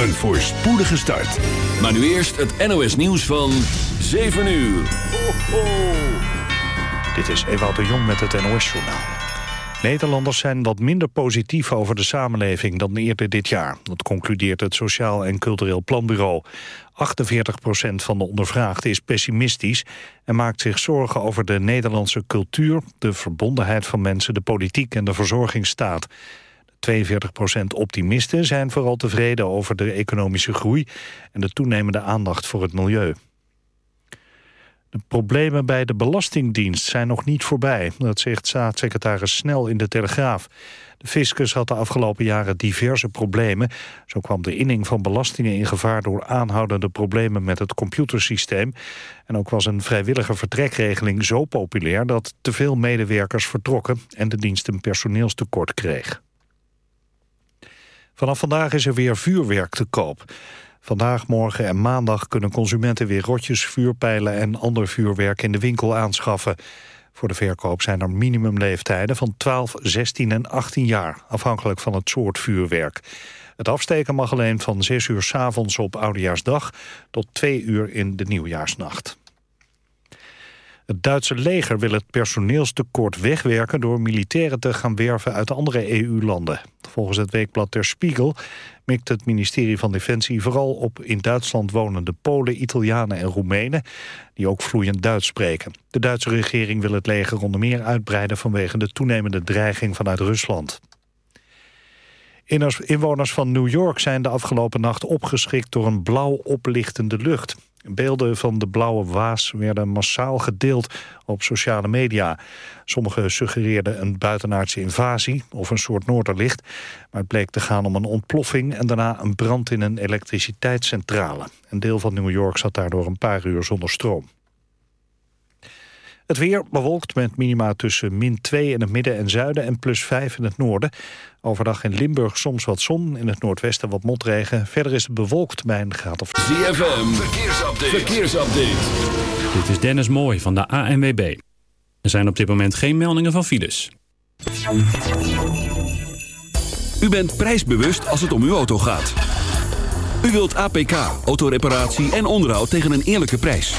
Een voorspoedige start. Maar nu eerst het NOS nieuws van 7 uur. Ho, ho. Dit is Ewout de Jong met het NOS-journaal. Nederlanders zijn wat minder positief over de samenleving dan eerder dit jaar. Dat concludeert het Sociaal en Cultureel Planbureau. 48% van de ondervraagden is pessimistisch... en maakt zich zorgen over de Nederlandse cultuur... de verbondenheid van mensen, de politiek en de verzorgingsstaat. 42% optimisten zijn vooral tevreden over de economische groei... en de toenemende aandacht voor het milieu. De problemen bij de Belastingdienst zijn nog niet voorbij. Dat zegt staatssecretaris Snel in de Telegraaf. De fiscus had de afgelopen jaren diverse problemen. Zo kwam de inning van belastingen in gevaar... door aanhoudende problemen met het computersysteem. En ook was een vrijwillige vertrekregeling zo populair... dat te veel medewerkers vertrokken en de dienst een personeelstekort kreeg. Vanaf vandaag is er weer vuurwerk te koop. Vandaag, morgen en maandag kunnen consumenten weer rotjes, vuurpijlen en ander vuurwerk in de winkel aanschaffen. Voor de verkoop zijn er minimumleeftijden van 12, 16 en 18 jaar, afhankelijk van het soort vuurwerk. Het afsteken mag alleen van 6 uur s avonds op Oudejaarsdag tot 2 uur in de Nieuwjaarsnacht. Het Duitse leger wil het personeelstekort wegwerken... door militairen te gaan werven uit andere EU-landen. Volgens het weekblad Der Spiegel mikt het ministerie van Defensie... vooral op in Duitsland wonende Polen, Italianen en Roemenen... die ook vloeiend Duits spreken. De Duitse regering wil het leger onder meer uitbreiden... vanwege de toenemende dreiging vanuit Rusland. Inwoners van New York zijn de afgelopen nacht opgeschrikt... door een blauw oplichtende lucht. Beelden van de blauwe waas werden massaal gedeeld op sociale media. Sommigen suggereerden een buitenaardse invasie of een soort noorderlicht. Maar het bleek te gaan om een ontploffing en daarna een brand in een elektriciteitscentrale. Een deel van New York zat daardoor een paar uur zonder stroom. Het weer bewolkt met minima tussen min 2 in het midden en zuiden en plus 5 in het noorden. Overdag in Limburg soms wat zon, in het noordwesten wat motregen. Verder is het bewolkt bij een graad of... ZFM, verkeersupdate. verkeersupdate. Dit is Dennis Mooij van de ANWB. Er zijn op dit moment geen meldingen van files. U bent prijsbewust als het om uw auto gaat. U wilt APK, autoreparatie en onderhoud tegen een eerlijke prijs.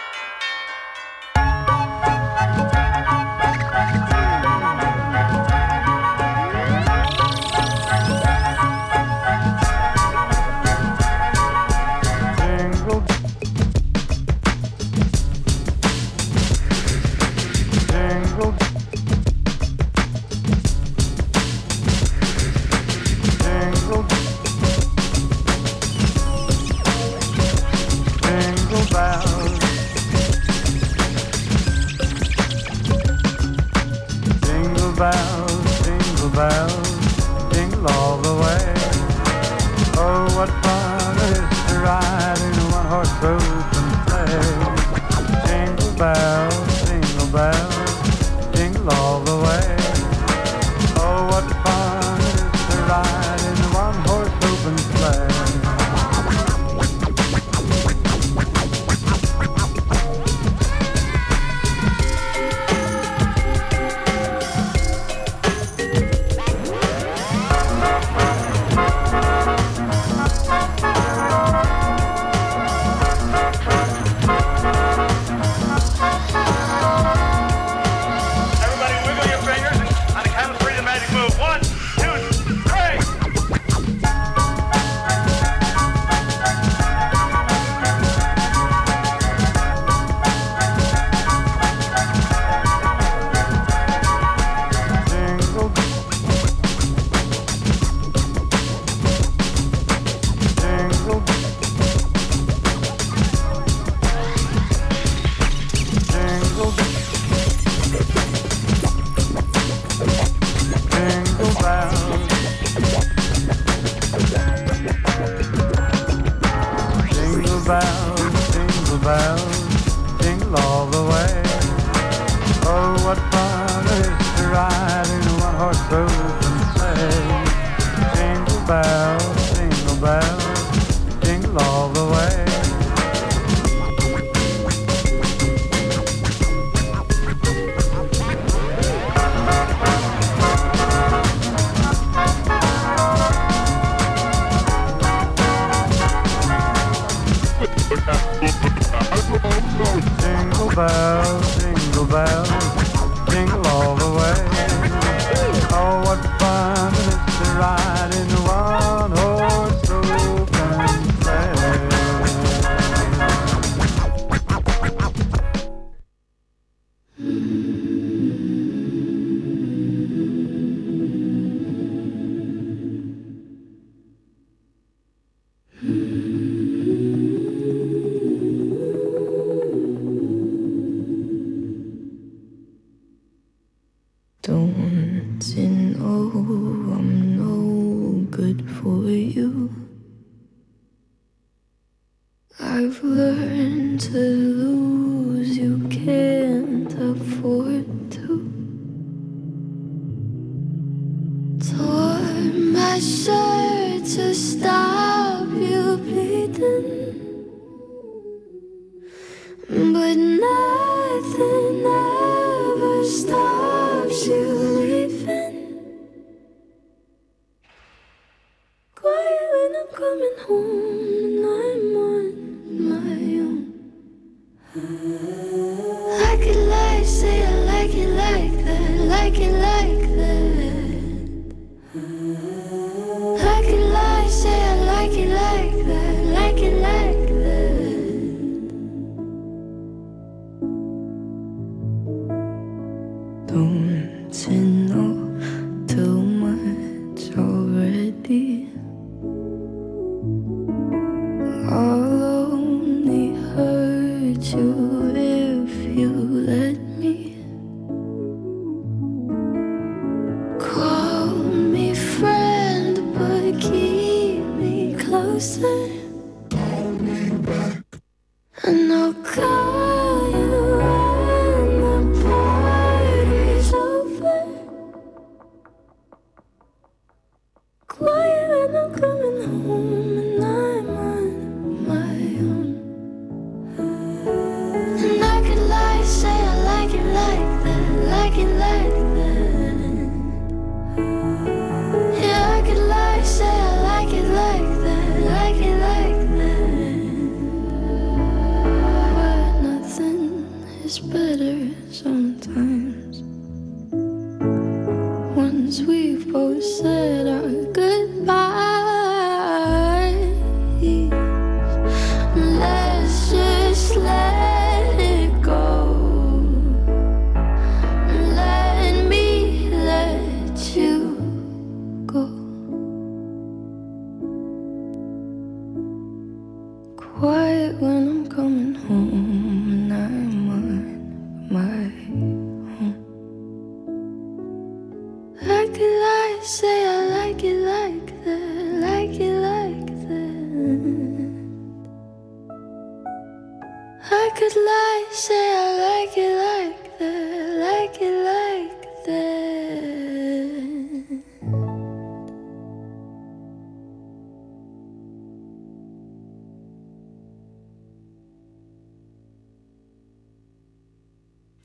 pour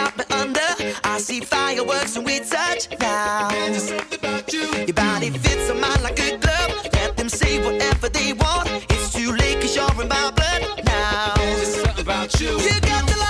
got me under. I see fireworks and we touch down. Your body fits on mine like a glove. Let them say whatever they want. It's too late cause you're in my blood now. There's something about you. You got the light.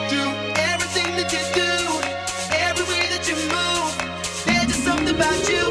About you.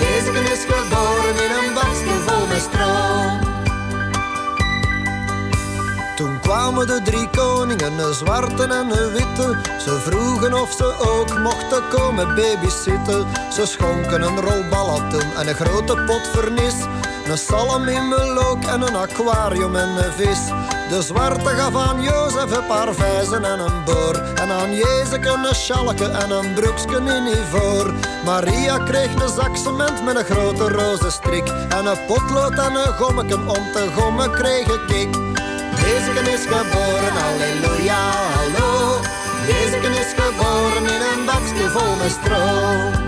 Jezus is geboren in een bakstoel vol met. Toen kwamen de drie koningen, een zwarte en een witte. Ze vroegen of ze ook mochten komen babysitten. Ze schonken een rol en een grote pot vernis. Een salm in melook en een aquarium en een vis. De zwarte gaf aan Jozef een paar vijzen en een boor. En aan Jezus een schalke en een broeksken in ivoor. Maria kreeg een zak met een grote roze strik. En een potlood en een gommeken om te gommen kreeg ik. Jezus is geboren, halleluja, hallo. Jezus is geboren in een bakstoel vol met stro.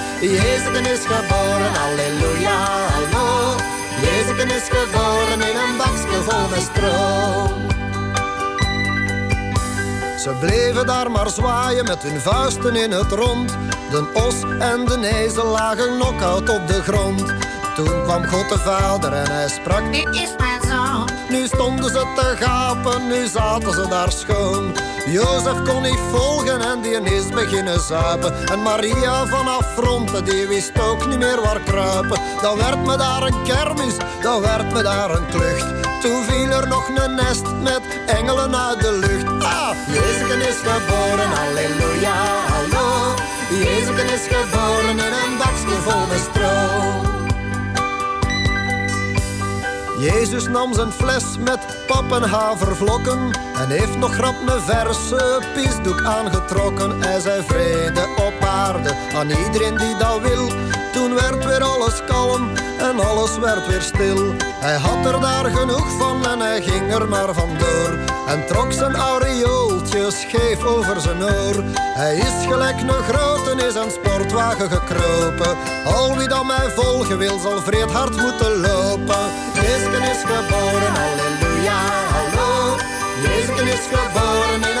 Jezus is geboren, halleluja, hallo. Jezus is geboren in een bakje vol met stro. Ze bleven daar maar zwaaien met hun vuisten in het rond. De os en de ezel lagen knock-out op de grond. Toen kwam God de Vader en hij sprak: Dit is mijn zoon. Nu stonden ze te gapen, nu zaten ze daar schoon. Jozef kon niet volgen en die is beginnen zuipen. En Maria vanaf fronten, die wist ook niet meer waar kruipen. Dan werd me daar een kermis, dan werd me daar een klucht. Toen viel er nog een nest met engelen uit de lucht. Ah, Jezus is geboren, halleluja, hallo. Jezus is geboren in een bakje vol met stro. Jezus nam zijn fles met pap en havervlokken en heeft nog grap een verse pisdoek aangetrokken. Hij zei vrede op aarde aan iedereen die dat wil. Toen werd weer alles kalm en alles werd weer stil. Hij had er daar genoeg van en hij ging er maar vandoor. En trok zijn aureooltje scheef over zijn oor. Hij is gelijk een grote is een sportwagen gekropen. Al wie dan mij volgen wil, zal vreed hard moeten lopen. Jezus is geboren, halleluja, hallo. Jezus is geboren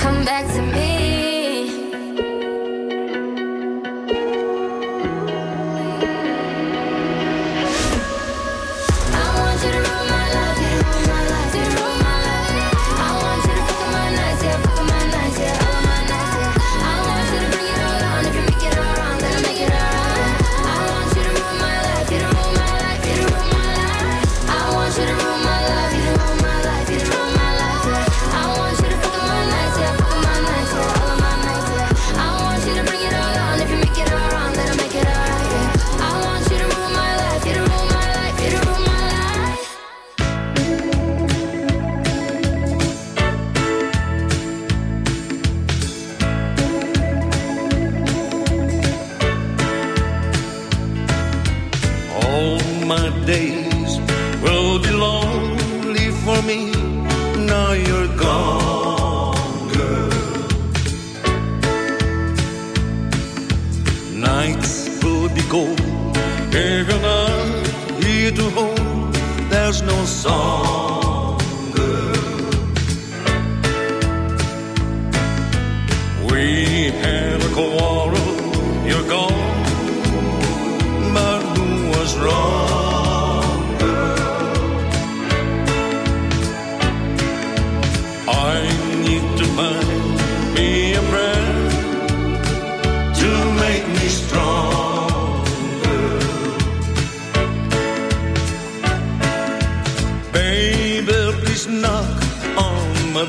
come back to me.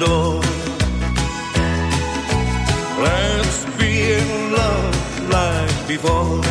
door. Let's be in love like before.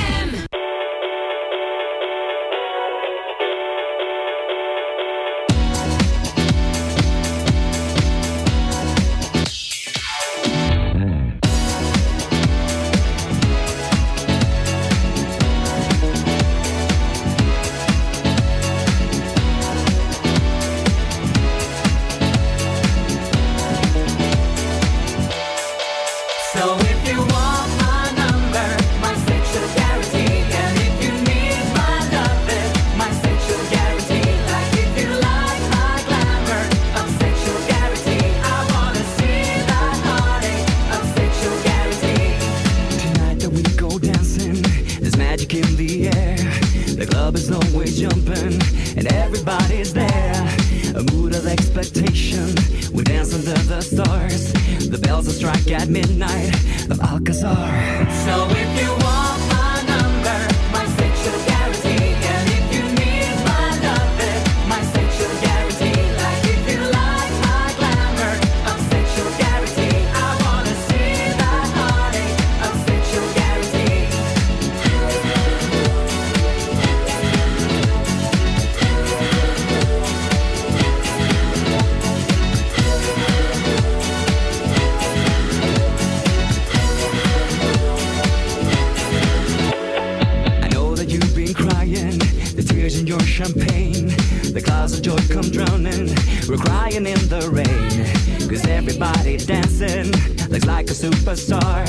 looks like a superstar.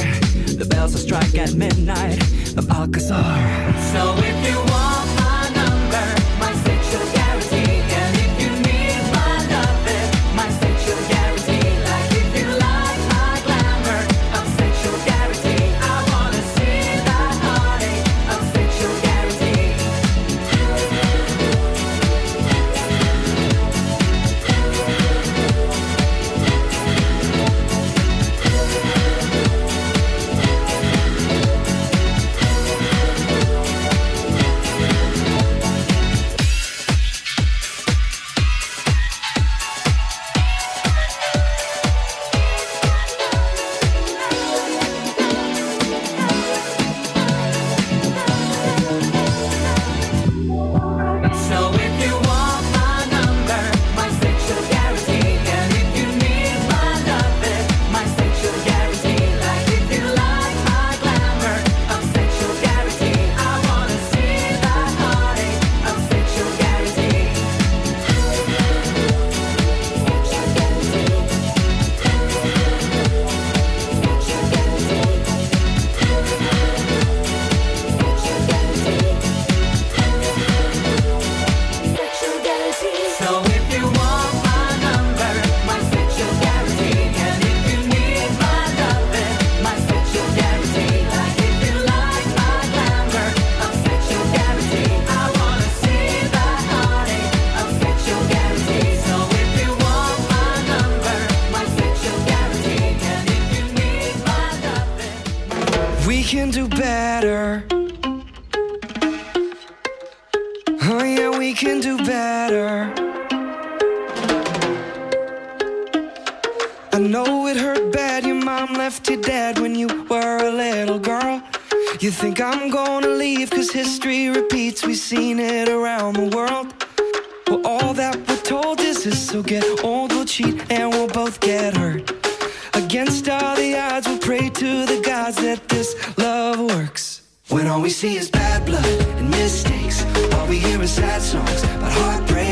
The bells will strike at midnight of Alcazar. So if you want Oh, yeah, we can do better. I know it hurt bad. Your mom left you dead when you were a little girl. You think I'm gonna leave, cause history repeats. We've seen it around the world. Well, all that we're told is this. So get old, we'll cheat, and we'll both get hurt. Against all the odds, we'll pray to the gods that this love works. When all we see is bad blood and mistakes, all we hear is sad songs about heartbreaks.